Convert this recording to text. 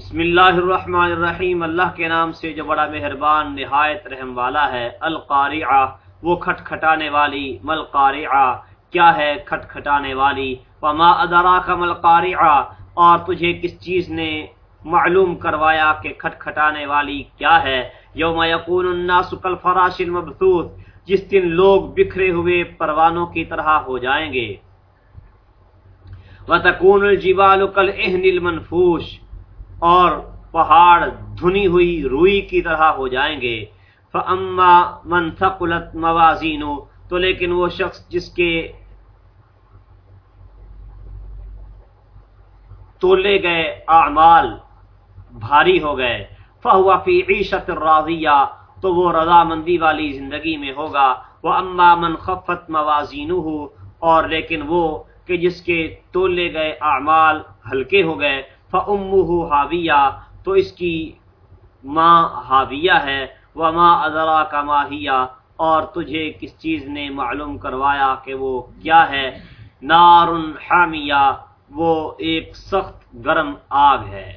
بسم اللہ الرحمن الرحیم۔ اللہ کے نام سے جو بڑا مہربان، نہایت رحم والا ہے، القارعہ، وہ کھٹ کھٹانے والی۔ مل کیا ہے کھٹ کھٹانے والی؟ وما ادراک مل اور تجھے کس چیز نے معلوم کروایا کہ کھٹ کھٹانے والی کیا ہے؟ یوم یقون الناس کالفراش المبثوث۔ جس دن لوگ بکھرے ہوئے پروانوں کی طرح ہو جائیں گے۔ وتكون الجبال كالعهن المنفوش۔ اور پہاڑ دھنی ہوئی روئی کی طرح ہو جائیں گے۔ فاما من ثقلت موازینو تو لیکن وہ شخص جس کے تولے گئے اعمال بھاری ہو گئے فہو فی عیشت راضیہ تو وہ رضامندی والی زندگی میں ہوگا۔ وہ اما من خفت موازینہ اور لیکن وہ کہ جس کے تولے گئے اعمال ہلکے ہو گئے فَأُمُّهُ حاویہ تو اس کی ماں حاویہ ہے، وَمَا أَذَرَاكَ کا ماہیہ اور تجھے کس چیز نے معلوم کروایا کہ وہ کیا ہے؟ نار حامیہ وہ ایک سخت گرم آگ ہے۔